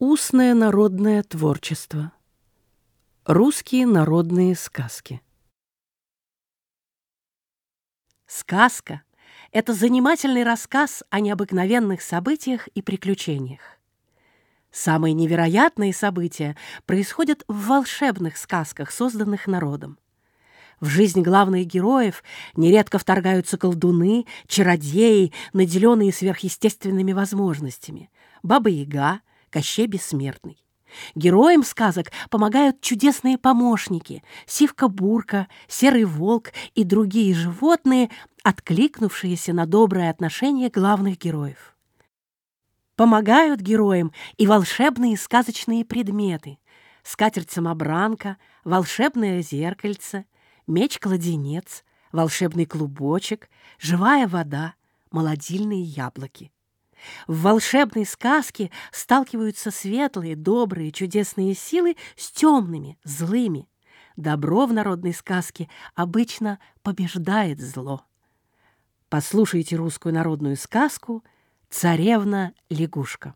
Устное народное творчество. Русские народные сказки. Сказка — это занимательный рассказ о необыкновенных событиях и приключениях. Самые невероятные события происходят в волшебных сказках, созданных народом. В жизнь главных героев нередко вторгаются колдуны, чародеи, наделенные сверхъестественными возможностями, баба-яга, Кощей Бессмертный. Героям сказок помогают чудесные помощники — сивка-бурка, серый волк и другие животные, откликнувшиеся на доброе отношение главных героев. Помогают героям и волшебные сказочные предметы — скатерть-самобранка, волшебное зеркальце, меч-кладенец, волшебный клубочек, живая вода, молодильные яблоки. В волшебной сказке сталкиваются светлые, добрые, чудесные силы с темными, злыми. Добро в народной сказке обычно побеждает зло. Послушайте русскую народную сказку «Царевна-лягушка».